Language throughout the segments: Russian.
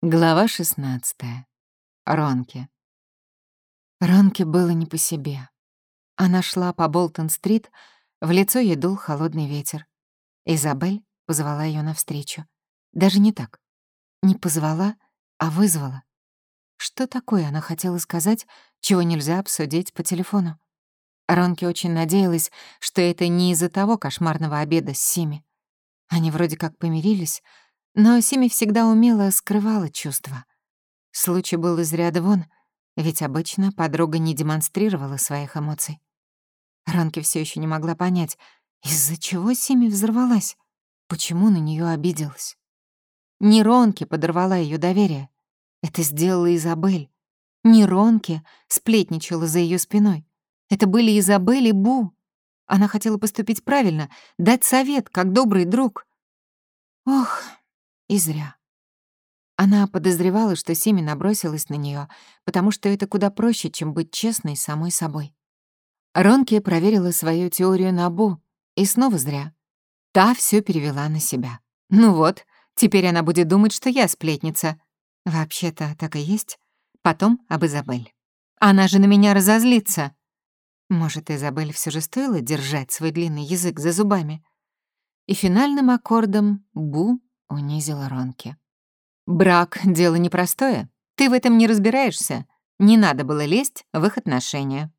Глава 16. Ронки. Ронке было не по себе. Она шла по Болтон-стрит, в лицо ей дул холодный ветер. Изабель позвала ее навстречу. Даже не так. Не позвала, а вызвала. Что такое она хотела сказать, чего нельзя обсудить по телефону? Ронке очень надеялась, что это не из-за того кошмарного обеда с Сими. Они вроде как помирились, но Сими всегда умело скрывала чувства. Случай был из ряда вон, ведь обычно подруга не демонстрировала своих эмоций. Ранки все еще не могла понять, из-за чего Сими взорвалась, почему на нее обиделась. Не Ронки подорвала ее доверие. Это сделала Изабель. Не Ронки сплетничала за ее спиной. Это были Изабель и Бу. Она хотела поступить правильно, дать совет, как добрый друг. Ох, и зря. Она подозревала, что Сими набросилась на нее, потому что это куда проще, чем быть честной самой собой. Ронки проверила свою теорию на Бу, и снова зря. Та все перевела на себя. Ну вот, теперь она будет думать, что я сплетница. Вообще-то так и есть. Потом об Изабель. Она же на меня разозлится. Может, Изабель все же стоило держать свой длинный язык за зубами? И финальным аккордом Бу унизила Ронки. «Брак — дело непростое. Ты в этом не разбираешься. Не надо было лезть в их отношения».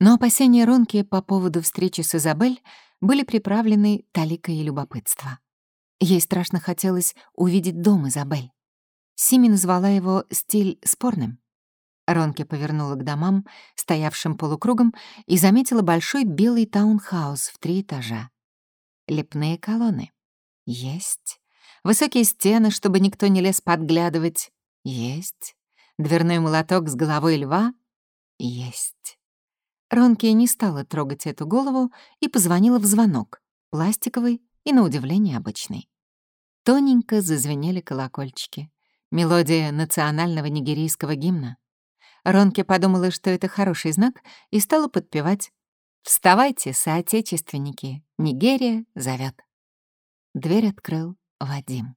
Но опасения Ронки по поводу встречи с Изабель были приправлены таликой любопытства. Ей страшно хотелось увидеть дом Изабель. Сими назвала его «стиль спорным». Ронки повернула к домам, стоявшим полукругом, и заметила большой белый таунхаус в три этажа. Лепные колонны. Есть. Высокие стены, чтобы никто не лез подглядывать. Есть. Дверной молоток с головой льва. Есть. Ронки не стала трогать эту голову и позвонила в звонок, пластиковый и, на удивление, обычный. Тоненько зазвенели колокольчики. Мелодия национального нигерийского гимна. Ронки подумала, что это хороший знак, и стала подпевать «Вставайте, соотечественники, Нигерия зовет». Дверь открыл Вадим.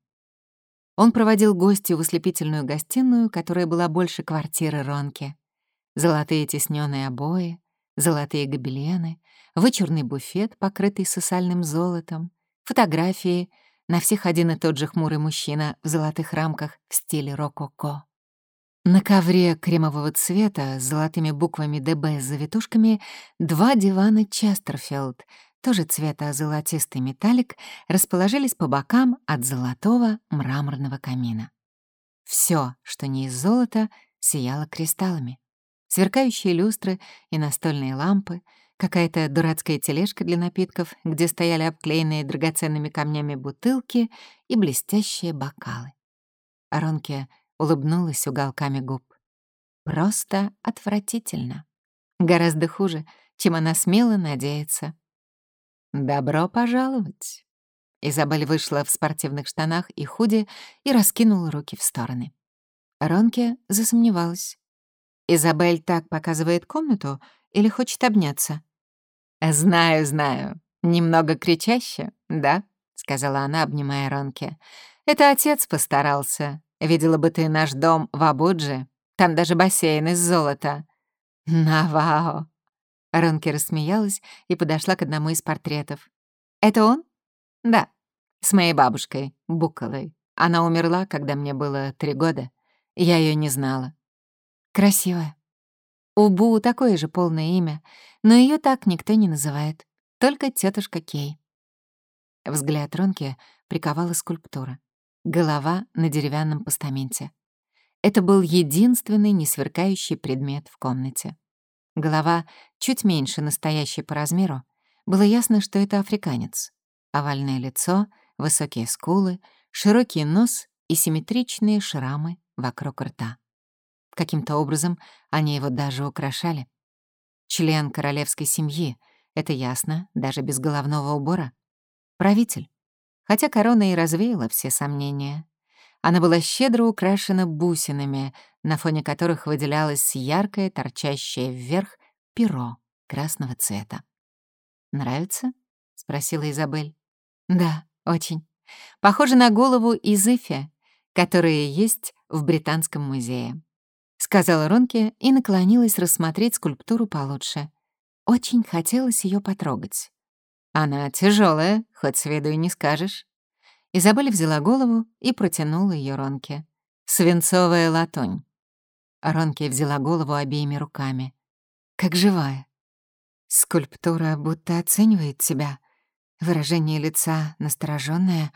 Он проводил гостью в ослепительную гостиную, которая была больше квартиры Ронки. Золотые теснёные обои, золотые гобелены, вычурный буфет, покрытый сосальным золотом, фотографии, на всех один и тот же хмурый мужчина в золотых рамках в стиле рококо. На ковре кремового цвета с золотыми буквами ДБ с завитушками два дивана Честерфилд — тоже цвета золотистый металлик, расположились по бокам от золотого мраморного камина. Все, что не из золота, сияло кристаллами. Сверкающие люстры и настольные лампы, какая-то дурацкая тележка для напитков, где стояли обклеенные драгоценными камнями бутылки и блестящие бокалы. Аронке улыбнулась уголками губ. Просто отвратительно. Гораздо хуже, чем она смело надеется «Добро пожаловать!» Изабель вышла в спортивных штанах и худи и раскинула руки в стороны. Ронке засомневалась. «Изабель так показывает комнату или хочет обняться?» «Знаю, знаю. Немного кричаще, да?» — сказала она, обнимая Ронке. «Это отец постарался. Видела бы ты наш дом в Абудже. Там даже бассейн из золота». «Навао!» Ронки рассмеялась и подошла к одному из портретов. «Это он?» «Да, с моей бабушкой, Буколой. Она умерла, когда мне было три года. Я ее не знала». «Красивая. У Бу такое же полное имя, но ее так никто не называет. Только тетушка Кей». Взгляд Ронки приковала скульптура. Голова на деревянном постаменте. Это был единственный несверкающий предмет в комнате. Голова чуть меньше настоящей по размеру. Было ясно, что это африканец. Овальное лицо, высокие скулы, широкий нос и симметричные шрамы вокруг рта. Каким-то образом они его даже украшали. Член королевской семьи, это ясно, даже без головного убора. Правитель. Хотя корона и развеяла все сомнения. Она была щедро украшена бусинами, на фоне которых выделялось яркое, торчащее вверх перо красного цвета. «Нравится?» — спросила Изабель. «Да, очень. Похоже на голову Изыфи. которые есть в Британском музее», — сказала Ронке и наклонилась рассмотреть скульптуру получше. Очень хотелось ее потрогать. Она тяжелая, хоть с виду и не скажешь. Изабель взяла голову и протянула ее Ронке. Свинцовая латунь. Ронке взяла голову обеими руками. Как живая. Скульптура будто оценивает себя. Выражение лица настороженное,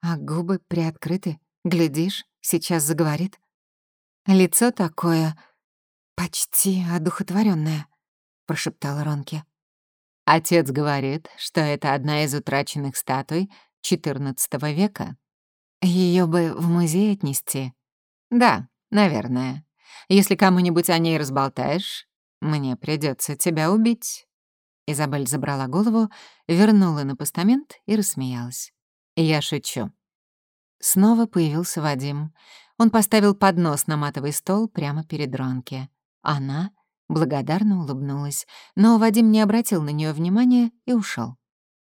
а губы приоткрыты. Глядишь, сейчас заговорит. Лицо такое почти одухотворенное, прошептала Ронке. Отец говорит, что это одна из утраченных статуй XIV века. Ее бы в музей отнести. Да, наверное. Если кому-нибудь о ней разболтаешь, мне придется тебя убить. Изабель забрала голову, вернула на постамент и рассмеялась. Я шучу. Снова появился Вадим. Он поставил поднос на матовый стол прямо перед Ронке. Она благодарно улыбнулась, но Вадим не обратил на нее внимания и ушел.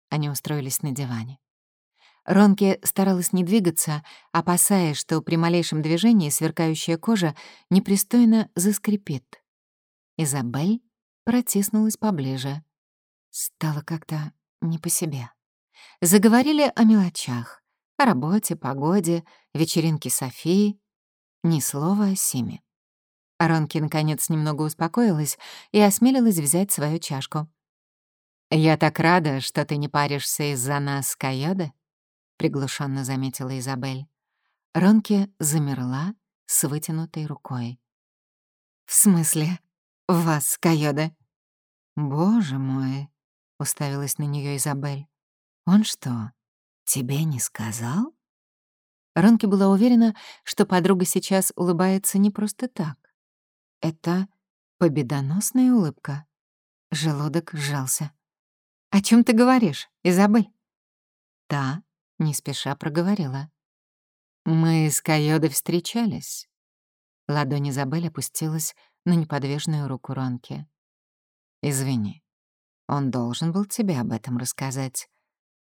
Они устроились на диване. Ронке старалась не двигаться, опасаясь, что при малейшем движении сверкающая кожа непристойно заскрипит. Изабель протиснулась поближе. Стало как-то не по себе. Заговорили о мелочах, о работе, погоде, вечеринке Софии. Ни слова о Симе. Ронки, наконец, немного успокоилась и осмелилась взять свою чашку. «Я так рада, что ты не паришься из-за нас, Кайода», — приглушенно заметила Изабель. Ронки замерла с вытянутой рукой. «В смысле? Вас, Кайода?» «Боже мой!» — уставилась на нее Изабель. «Он что, тебе не сказал?» Ронки была уверена, что подруга сейчас улыбается не просто так. Это победоносная улыбка. Желудок сжался. «О чем ты говоришь, Изабель?» Та не спеша проговорила. «Мы с Кайодой встречались». Ладонь Изабель опустилась на неподвижную руку Ронки. «Извини, он должен был тебе об этом рассказать.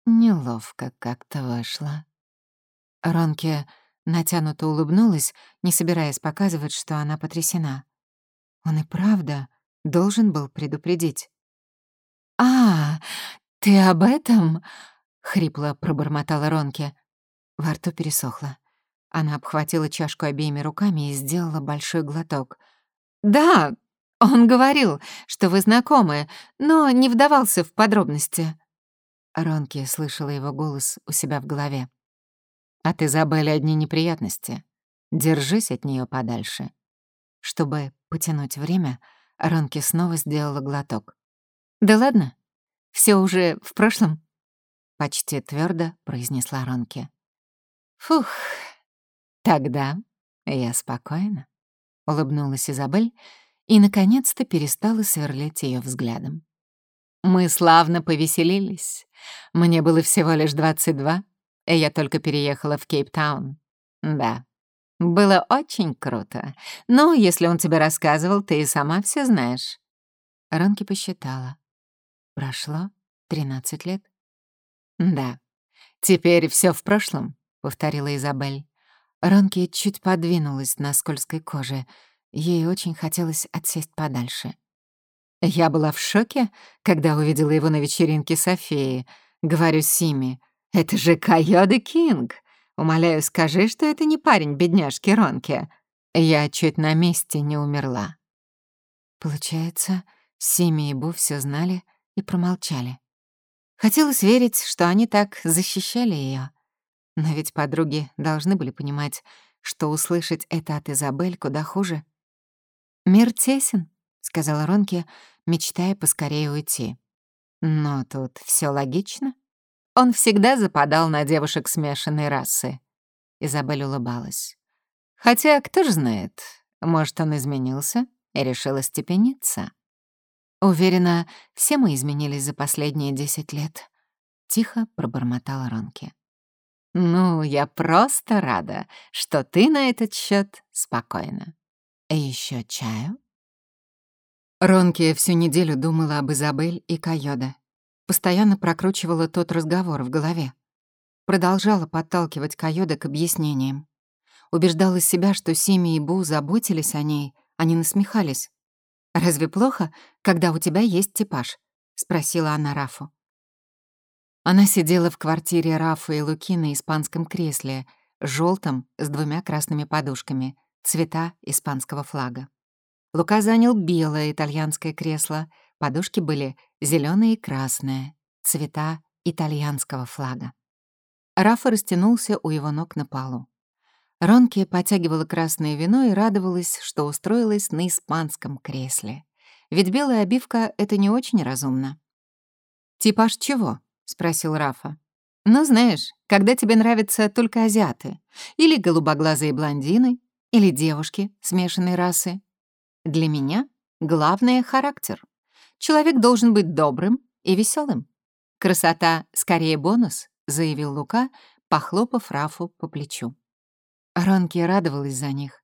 Неловко как-то вышло». Ронке натянуто улыбнулась, не собираясь показывать, что она потрясена. Он и правда должен был предупредить. «А, ты об этом?» — хрипло пробормотала Ронке. Во рту пересохло. Она обхватила чашку обеими руками и сделала большой глоток. «Да, он говорил, что вы знакомы, но не вдавался в подробности». Ронки слышала его голос у себя в голове. «От Изабелли одни неприятности. Держись от нее подальше». Чтобы потянуть время, Ронки снова сделала глоток. «Да ладно, все уже в прошлом?» Почти твердо произнесла Ронки. «Фух, тогда я спокойна», — улыбнулась Изабель и, наконец-то, перестала сверлить ее взглядом. «Мы славно повеселились. Мне было всего лишь 22, и я только переехала в Кейптаун. Да, было очень круто. Но если он тебе рассказывал, ты и сама все знаешь. Ронки посчитала. Прошло 13 лет. Да. Теперь все в прошлом, повторила Изабель. Ронки чуть подвинулась на скользкой коже. Ей очень хотелось отсесть подальше. Я была в шоке, когда увидела его на вечеринке Софии. Говорю Сими, это же Кайода Кинг. Умоляю, скажи, что это не парень бедняжки Ронки. Я чуть на месте не умерла». Получается, Семи и Бу все знали и промолчали. Хотелось верить, что они так защищали ее. Но ведь подруги должны были понимать, что услышать это от Изабель куда хуже. «Мир тесен», — сказала Ронки, мечтая поскорее уйти. «Но тут все логично. Он всегда западал на девушек смешанной расы. Изабель улыбалась. Хотя, кто ж знает, может, он изменился и решил остепениться. Уверена, все мы изменились за последние десять лет. Тихо пробормотала Ронки. «Ну, я просто рада, что ты на этот счет спокойна. Еще чаю?» Ронки всю неделю думала об Изабель и Кайода постоянно прокручивала тот разговор в голове. Продолжала подталкивать Кайода к объяснениям. убеждала себя, что Сими и Бу заботились о ней, они насмехались. «Разве плохо, когда у тебя есть типаж?» — спросила она Рафу. Она сидела в квартире Рафа и Луки на испанском кресле, желтом с двумя красными подушками, цвета испанского флага. Лука занял белое итальянское кресло, подушки были зеленые и красные, цвета итальянского флага. Рафа растянулся у его ног на полу. Ронки потягивала красное вино и радовалась, что устроилась на испанском кресле. Ведь белая обивка — это не очень разумно. «Типаж чего?» — спросил Рафа. «Ну, знаешь, когда тебе нравятся только азиаты, или голубоглазые блондины, или девушки смешанной расы. Для меня главное — характер. Человек должен быть добрым и веселым. Красота — скорее бонус», — заявил Лука, похлопав Рафу по плечу. Ронки радовалась за них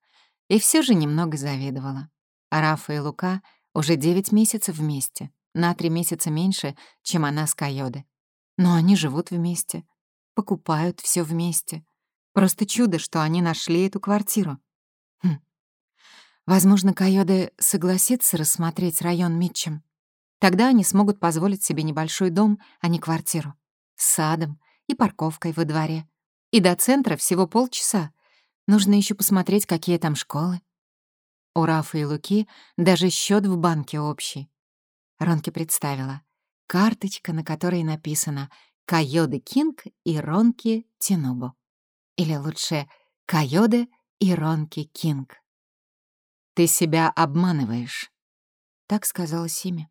и все же немного завидовала. А Рафа и Лука уже девять месяцев вместе, на три месяца меньше, чем она с Кайоды. Но они живут вместе, покупают все вместе. Просто чудо, что они нашли эту квартиру. Хм. Возможно, Кайоде согласится рассмотреть район Митчем. Тогда они смогут позволить себе небольшой дом, а не квартиру. С садом и парковкой во дворе. И до центра всего полчаса. Нужно еще посмотреть, какие там школы. У Рафа и Луки даже счет в банке общий. Ронки представила. Карточка, на которой написано «Кайоде Кинг и Ронки Тинубу». Или лучше «Кайоде и Ронки Кинг». «Ты себя обманываешь», — так сказала Сими.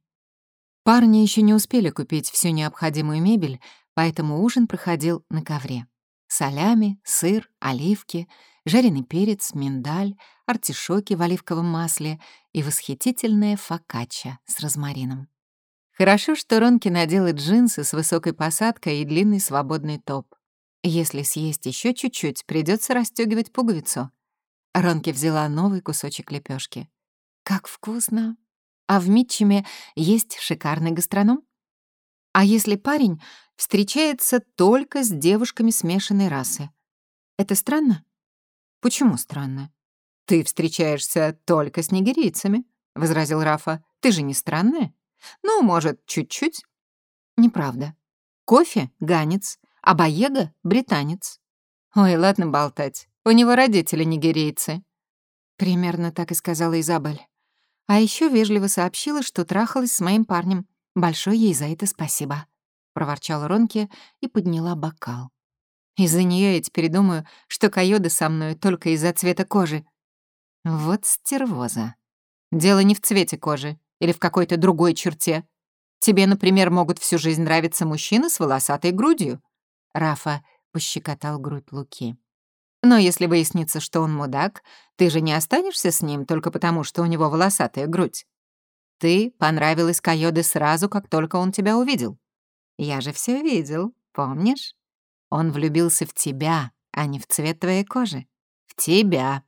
Парни еще не успели купить всю необходимую мебель, поэтому ужин проходил на ковре. Солями, сыр, оливки, жареный перец, миндаль, артишоки в оливковом масле и восхитительная фокачча с розмарином. Хорошо, что Ронки надела джинсы с высокой посадкой и длинный свободный топ. Если съесть еще чуть-чуть, придется расстегивать пуговицу. Ронки взяла новый кусочек лепешки. Как вкусно! А в Митчеме есть шикарный гастроном. А если парень встречается только с девушками смешанной расы? Это странно? Почему странно? Ты встречаешься только с нигерийцами, возразил Рафа. Ты же не странная? Ну, может, чуть-чуть? Неправда. Кофе — ганец, а Баега — британец. Ой, ладно болтать. У него родители нигерийцы. Примерно так и сказала Изабель. А еще вежливо сообщила, что трахалась с моим парнем. Большое ей за это спасибо. Проворчала Ронки и подняла бокал. Из-за нее я теперь думаю, что Кайода со мной только из-за цвета кожи. Вот стервоза. Дело не в цвете кожи или в какой-то другой черте. Тебе, например, могут всю жизнь нравиться мужчины с волосатой грудью. Рафа пощекотал грудь Луки. Но если выяснится, что он мудак, ты же не останешься с ним только потому, что у него волосатая грудь. Ты понравилась Кайоде сразу, как только он тебя увидел. Я же все видел, помнишь? Он влюбился в тебя, а не в цвет твоей кожи. В тебя.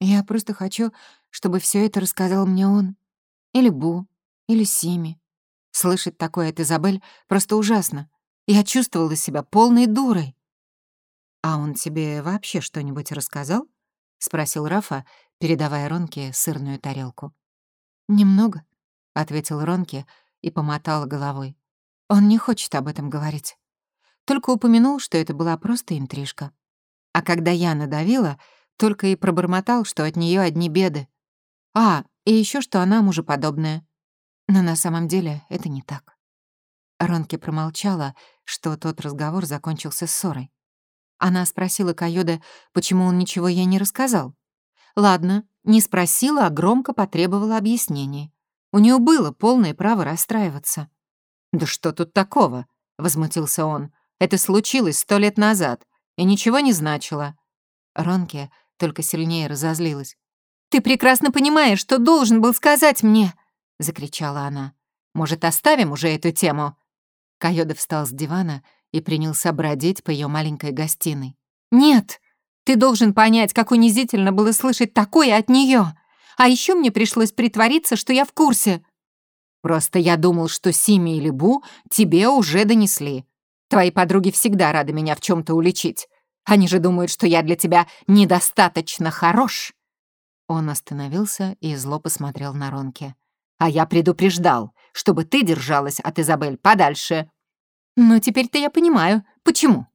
Я просто хочу, чтобы все это рассказал мне он. Или Бу, или Сими. Слышать такое от Изабель просто ужасно. Я чувствовала себя полной дурой. «А он тебе вообще что-нибудь рассказал?» — спросил Рафа, передавая Ронке сырную тарелку. «Немного», — ответил Ронке и помотал головой. «Он не хочет об этом говорить. Только упомянул, что это была просто интрижка. А когда я надавила, только и пробормотал, что от нее одни беды. А, и еще что она мужеподобная. Но на самом деле это не так. Ронки промолчала, что тот разговор закончился ссорой. Она спросила Кайода, почему он ничего ей не рассказал. Ладно, не спросила, а громко потребовала объяснений. У нее было полное право расстраиваться. «Да что тут такого?» — возмутился он. «Это случилось сто лет назад и ничего не значило». Ронке только сильнее разозлилась. «Ты прекрасно понимаешь, что должен был сказать мне!» — закричала она. «Может, оставим уже эту тему?» Кайода встал с дивана и принялся бродить по ее маленькой гостиной. «Нет! Ты должен понять, как унизительно было слышать такое от нее. А еще мне пришлось притвориться, что я в курсе. Просто я думал, что Сими или Бу тебе уже донесли. Твои подруги всегда рады меня в чем то уличить. Они же думают, что я для тебя недостаточно хорош!» Он остановился и зло посмотрел на Ронки. «А я предупреждал, чтобы ты держалась от Изабель подальше!» «Ну, теперь-то я понимаю, почему?»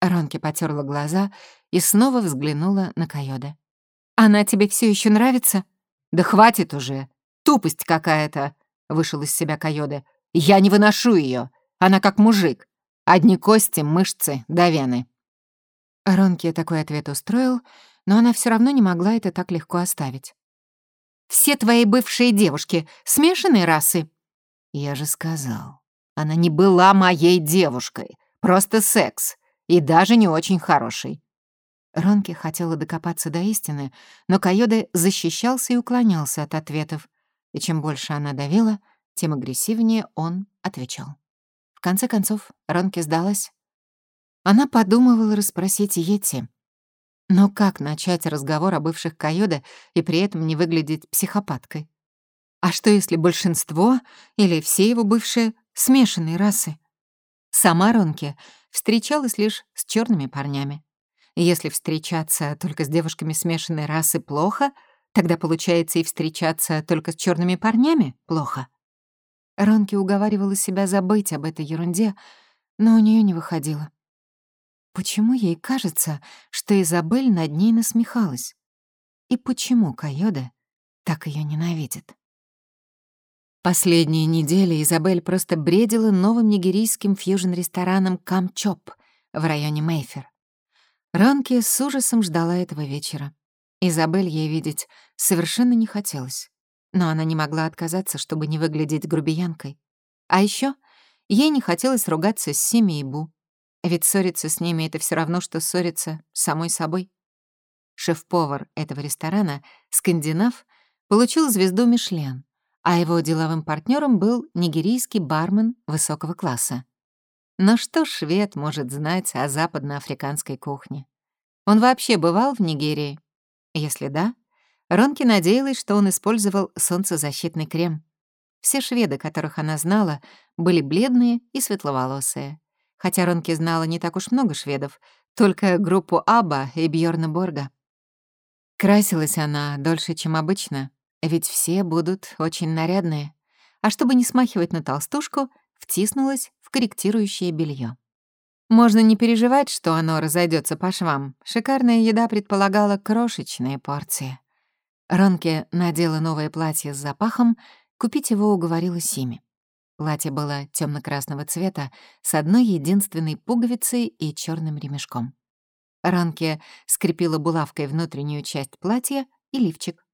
Ронки потерла глаза и снова взглянула на Койода. «Она тебе все еще нравится?» «Да хватит уже! Тупость какая-то!» — вышел из себя Койода. «Я не выношу ее. Она как мужик. Одни кости, мышцы да вены». Ронки такой ответ устроил, но она все равно не могла это так легко оставить. «Все твои бывшие девушки смешанные расы?» «Я же сказал, она не была моей девушкой. Просто секс. И даже не очень хороший. Ронки хотела докопаться до истины, но Койоде защищался и уклонялся от ответов. И чем больше она давила, тем агрессивнее он отвечал. В конце концов, Ронки сдалась. Она подумывала расспросить Йети. Но как начать разговор о бывших Койоде и при этом не выглядеть психопаткой? А что, если большинство или все его бывшие смешанные расы? Сама Ронки встречалась лишь с черными парнями. Если встречаться только с девушками смешанной расы плохо, тогда получается и встречаться только с черными парнями плохо. Ронки уговаривала себя забыть об этой ерунде, но у нее не выходило. Почему ей кажется, что Изабель над ней насмехалась? И почему Кайода так ее ненавидит? Последние недели Изабель просто бредила новым нигерийским фьюжн-рестораном «Камчоп» в районе Мейфер. Ранки с ужасом ждала этого вечера. Изабель ей видеть совершенно не хотелось. Но она не могла отказаться, чтобы не выглядеть грубиянкой. А еще ей не хотелось ругаться с Сими и Бу. Ведь ссориться с ними — это все равно, что ссориться с самой собой. Шеф-повар этого ресторана, скандинав, получил звезду Мишлен, а его деловым партнером был нигерийский бармен высокого класса. Но что швед может знать о западноафриканской кухне? Он вообще бывал в Нигерии? Если да, Ронки надеялась, что он использовал солнцезащитный крем. Все шведы, которых она знала, были бледные и светловолосые. Хотя Ронки знала не так уж много шведов, только группу Аба и Бьорна Борга. Красилась она дольше, чем обычно, ведь все будут очень нарядные. А чтобы не смахивать на толстушку, втиснулась в корректирующее белье. Можно не переживать, что оно разойдется по швам. Шикарная еда предполагала крошечные порции. Ронке надела новое платье с запахом, купить его уговорила Сими. Платье было темно красного цвета, с одной единственной пуговицей и черным ремешком. Ранке скрепила булавкой внутреннюю часть платья и лифчик.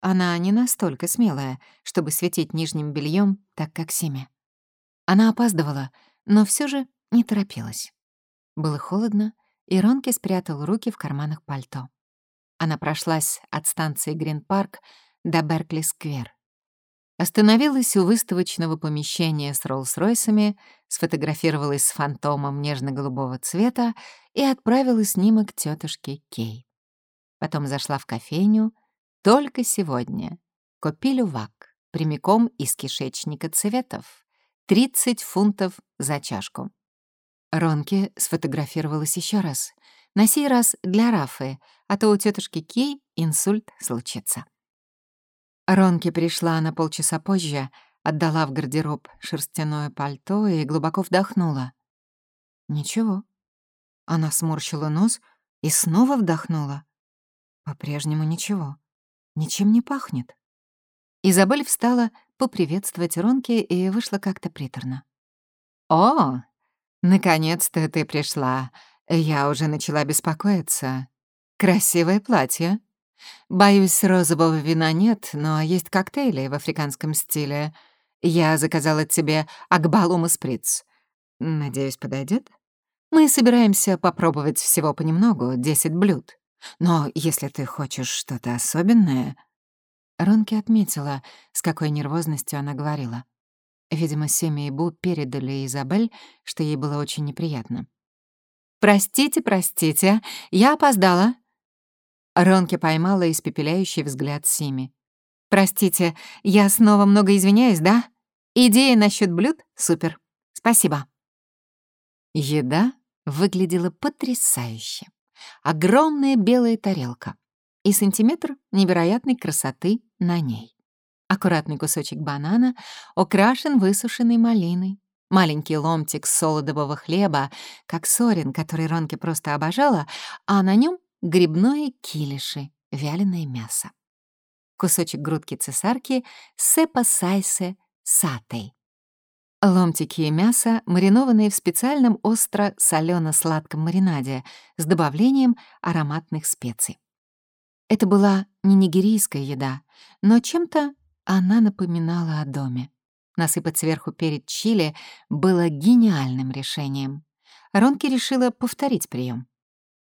Она не настолько смелая, чтобы светить нижним бельем, так как Сими. Она опаздывала, но все же не торопилась. Было холодно, и Ронки спрятал руки в карманах пальто. Она прошлась от станции Грин-парк до Беркли-сквер. Остановилась у выставочного помещения с Роллс-Ройсами, сфотографировалась с фантомом нежно-голубого цвета и отправила снимок тетушке Кей. Потом зашла в кофейню «Только сегодня». Купили вак прямиком из кишечника цветов. 30 фунтов за чашку. Ронки сфотографировалась еще раз. На сей раз для Рафы, а то у тетушки Кей инсульт случится. Ронки пришла на полчаса позже, отдала в гардероб шерстяное пальто и глубоко вдохнула. Ничего. Она сморщила нос и снова вдохнула. По-прежнему ничего. Ничем не пахнет. Изабель встала поприветствовать Ронки и вышла как-то приторно. «О, наконец-то ты пришла. Я уже начала беспокоиться. Красивое платье. Боюсь, розового вина нет, но есть коктейли в африканском стиле. Я заказала тебе акбалум и сприц. Надеюсь, подойдет? Мы собираемся попробовать всего понемногу, 10 блюд. Но если ты хочешь что-то особенное, Ронки отметила, с какой нервозностью она говорила. Видимо, Семи и Бу передали Изабель, что ей было очень неприятно. «Простите, простите, я опоздала». Ронки поймала испепеляющий взгляд Сими. «Простите, я снова много извиняюсь, да? Идея насчет блюд — супер. Спасибо». Еда выглядела потрясающе. Огромная белая тарелка и сантиметр невероятной красоты на ней. Аккуратный кусочек банана украшен высушенной малиной. Маленький ломтик солодового хлеба, как сорин, который Ронки просто обожала, а на нем грибное килиши, вяленое мясо. Кусочек грудки цесарки сепа сайсе сатей. Ломтики мяса, маринованные в специальном остро солено сладком маринаде с добавлением ароматных специй. Это была не нигерийская еда, но чем-то она напоминала о доме. Насыпать сверху перед чили было гениальным решением. Ронки решила повторить прием.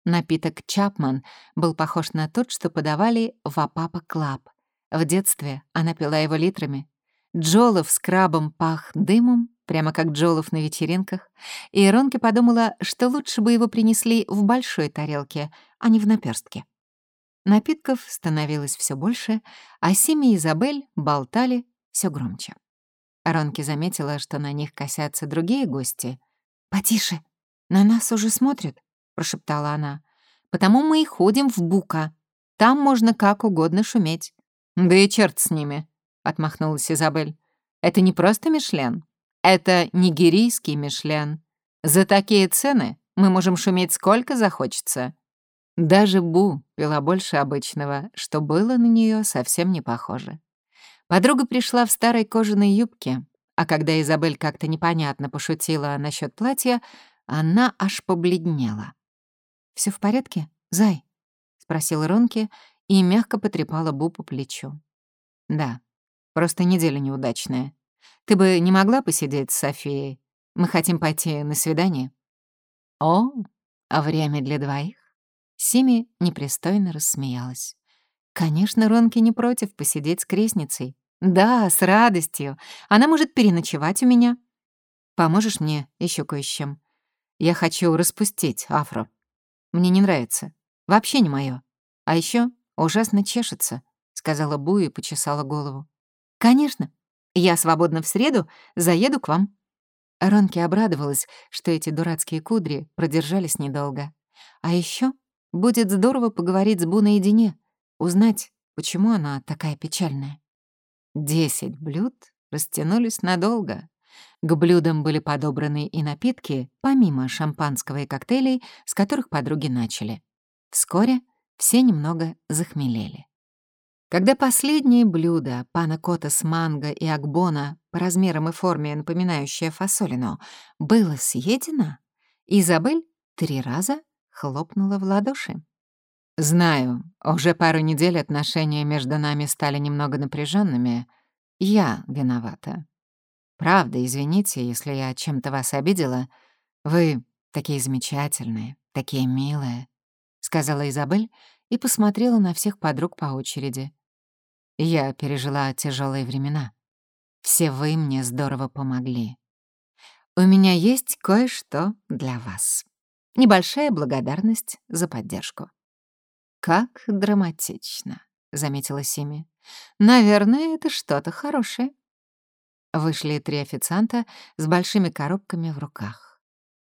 Напиток Чапман был похож на тот, что подавали в Апапа Клаб. В детстве она пила его литрами. Джолоф с крабом пах дымом, прямо как Джолоф на вечеринках, и Ронки подумала, что лучше бы его принесли в большой тарелке, а не в наперстке. Напитков становилось все больше, а Сими и Изабель болтали все громче. Ронки заметила, что на них косятся другие гости. «Потише, на нас уже смотрят», — прошептала она. «Потому мы и ходим в Бука. Там можно как угодно шуметь». «Да и черт с ними», — отмахнулась Изабель. «Это не просто Мишлен. Это нигерийский Мишлен. За такие цены мы можем шуметь сколько захочется. Даже Бу пила больше обычного, что было на нее совсем не похоже. Подруга пришла в старой кожаной юбке, а когда Изабель как-то непонятно пошутила насчет платья, она аж побледнела. Все в порядке, Зай?» — спросила Ронки и мягко потрепала Бу по плечу. «Да, просто неделя неудачная. Ты бы не могла посидеть с Софией? Мы хотим пойти на свидание». «О, а время для двоих?» Сими непристойно рассмеялась. «Конечно, Ронки не против посидеть с крестницей. Да, с радостью. Она может переночевать у меня. Поможешь мне еще кое с чем? Я хочу распустить афро. Мне не нравится. Вообще не мое. А еще ужасно чешется», — сказала Бу и почесала голову. «Конечно. Я свободна в среду, заеду к вам». Ронки обрадовалась, что эти дурацкие кудри продержались недолго. А еще Будет здорово поговорить с Бу наедине, узнать, почему она такая печальная. Десять блюд растянулись надолго. К блюдам были подобраны и напитки, помимо шампанского и коктейлей, с которых подруги начали. Вскоре все немного захмелели. Когда последнее блюдо пана кота с манго и акбона по размерам и форме, напоминающее фасолину, было съедено, Изабель три раза хлопнула в ладоши. «Знаю, уже пару недель отношения между нами стали немного напряженными. Я виновата. Правда, извините, если я чем-то вас обидела. Вы такие замечательные, такие милые», — сказала Изабель и посмотрела на всех подруг по очереди. «Я пережила тяжелые времена. Все вы мне здорово помогли. У меня есть кое-что для вас». Небольшая благодарность за поддержку. «Как драматично», — заметила Сими. «Наверное, это что-то хорошее». Вышли три официанта с большими коробками в руках.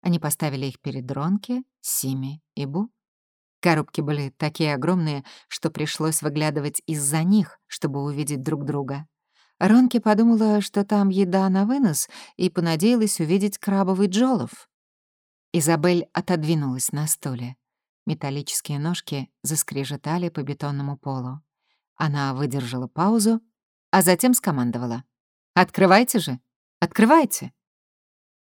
Они поставили их перед Ронки, Сими и Бу. Коробки были такие огромные, что пришлось выглядывать из-за них, чтобы увидеть друг друга. Ронки подумала, что там еда на вынос, и понадеялась увидеть крабовый джолов. Изабель отодвинулась на стуле. Металлические ножки заскрежетали по бетонному полу. Она выдержала паузу, а затем скомандовала. «Открывайте же! Открывайте!»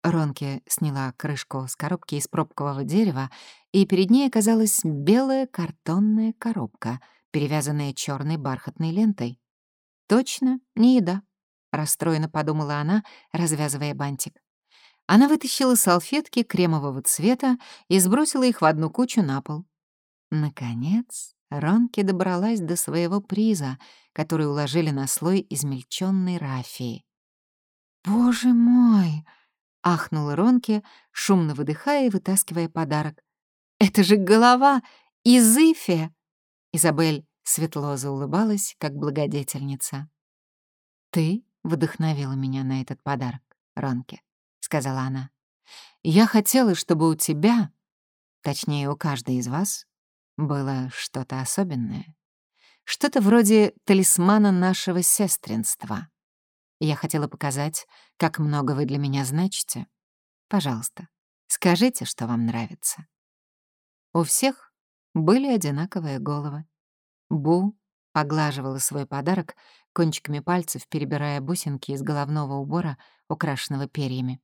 Ронки сняла крышку с коробки из пробкового дерева, и перед ней оказалась белая картонная коробка, перевязанная черной бархатной лентой. «Точно, не еда», — расстроенно подумала она, развязывая бантик. Она вытащила салфетки кремового цвета и сбросила их в одну кучу на пол. Наконец, Ронки добралась до своего приза, который уложили на слой измельченной рафии. «Боже мой!» — ахнула Ронки, шумно выдыхая и вытаскивая подарок. «Это же голова из Ифе!» Изабель светло заулыбалась, как благодетельница. «Ты вдохновила меня на этот подарок, Ронки сказала она. «Я хотела, чтобы у тебя точнее, у каждой из вас, было что-то особенное. Что-то вроде талисмана нашего сестринства. Я хотела показать, как много вы для меня значите. Пожалуйста, скажите, что вам нравится. У всех были одинаковые головы. Бу поглаживала свой подарок кончиками пальцев, перебирая бусинки из головного убора, украшенного перьями.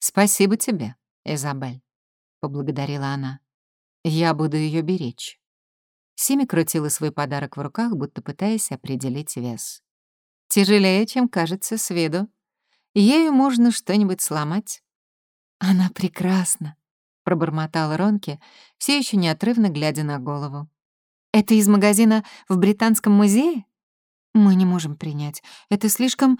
«Спасибо тебе, Изабель», — поблагодарила она. «Я буду ее беречь». Сими крутила свой подарок в руках, будто пытаясь определить вес. Тяжелее, чем кажется с виду. Ею можно что-нибудь сломать. «Она прекрасна», — пробормотал Ронки, все еще неотрывно глядя на голову. «Это из магазина в Британском музее?» «Мы не можем принять. Это слишком...»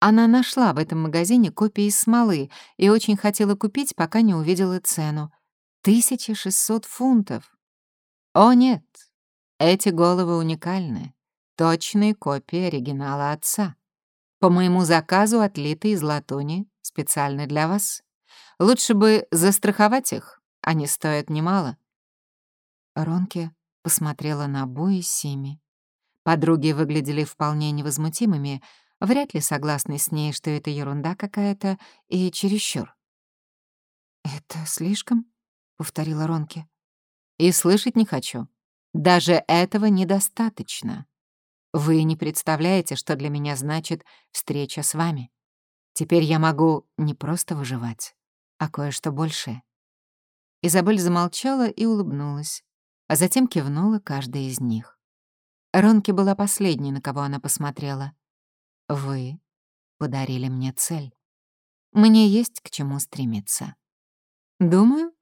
Она нашла в этом магазине копии смолы и очень хотела купить, пока не увидела цену. 1600 фунтов. О нет, эти головы уникальны. Точные копии оригинала отца. По моему заказу отлиты из латуни специально для вас. Лучше бы застраховать их, они стоят немало. Ронке посмотрела на Бу и Сими. Подруги выглядели вполне невозмутимыми, вряд ли согласны с ней, что это ерунда какая-то и чересчур. «Это слишком?» — повторила Ронке. «И слышать не хочу. Даже этого недостаточно. Вы не представляете, что для меня значит встреча с вами. Теперь я могу не просто выживать, а кое-что большее». Изабель замолчала и улыбнулась, а затем кивнула каждой из них. Ронки была последней, на кого она посмотрела. «Вы подарили мне цель. Мне есть к чему стремиться. Думаю,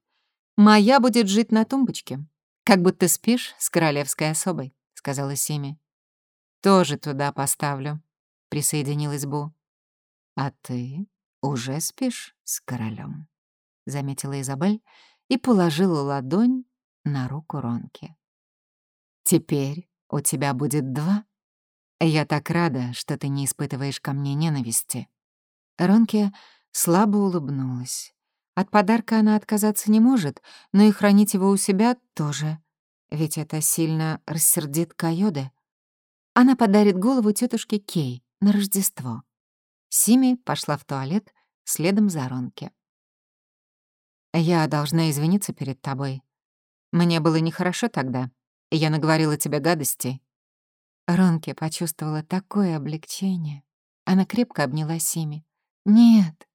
моя будет жить на тумбочке, как будто спишь с королевской особой», — сказала Сими. «Тоже туда поставлю», — присоединилась Бу. «А ты уже спишь с королем, заметила Изабель и положила ладонь на руку Ронки. «Теперь у тебя будет два. Я так рада, что ты не испытываешь ко мне ненависти». Ронке слабо улыбнулась. От подарка она отказаться не может, но и хранить его у себя тоже. Ведь это сильно рассердит Кайоде. Она подарит голову тетушке Кей на Рождество. Сими пошла в туалет следом за Ронке. «Я должна извиниться перед тобой. Мне было нехорошо тогда, я наговорила тебе гадостей». Ронке почувствовала такое облегчение. Она крепко обняла Сими. «Нет,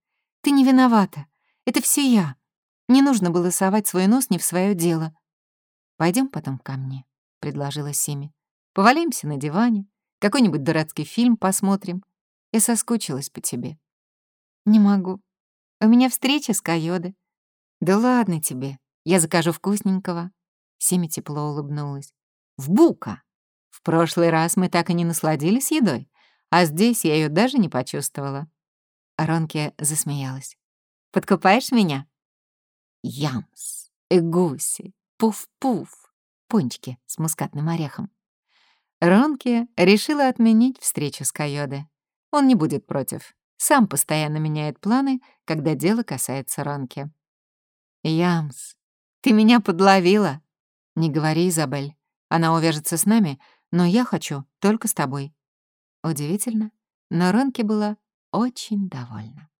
ты не виновата. Это все я. Не нужно было совать свой нос не в свое дело. Пойдем потом ко мне», — предложила Сими. «Повалимся на диване, какой-нибудь дурацкий фильм посмотрим. Я соскучилась по тебе». «Не могу. У меня встреча с Кайоды». «Да ладно тебе. Я закажу вкусненького». Сими тепло улыбнулась. «В Бука! В прошлый раз мы так и не насладились едой, а здесь я ее даже не почувствовала». Ронке засмеялась. «Подкупаешь меня?» «Ямс, эгуси, пуф-пуф, пончики с мускатным орехом». Ронке решила отменить встречу с Кайоде. Он не будет против. Сам постоянно меняет планы, когда дело касается Ронки. «Ямс, ты меня подловила!» «Не говори, Изабель. Она увяжется с нами, но я хочу только с тобой». Удивительно, но Ронки была очень довольна.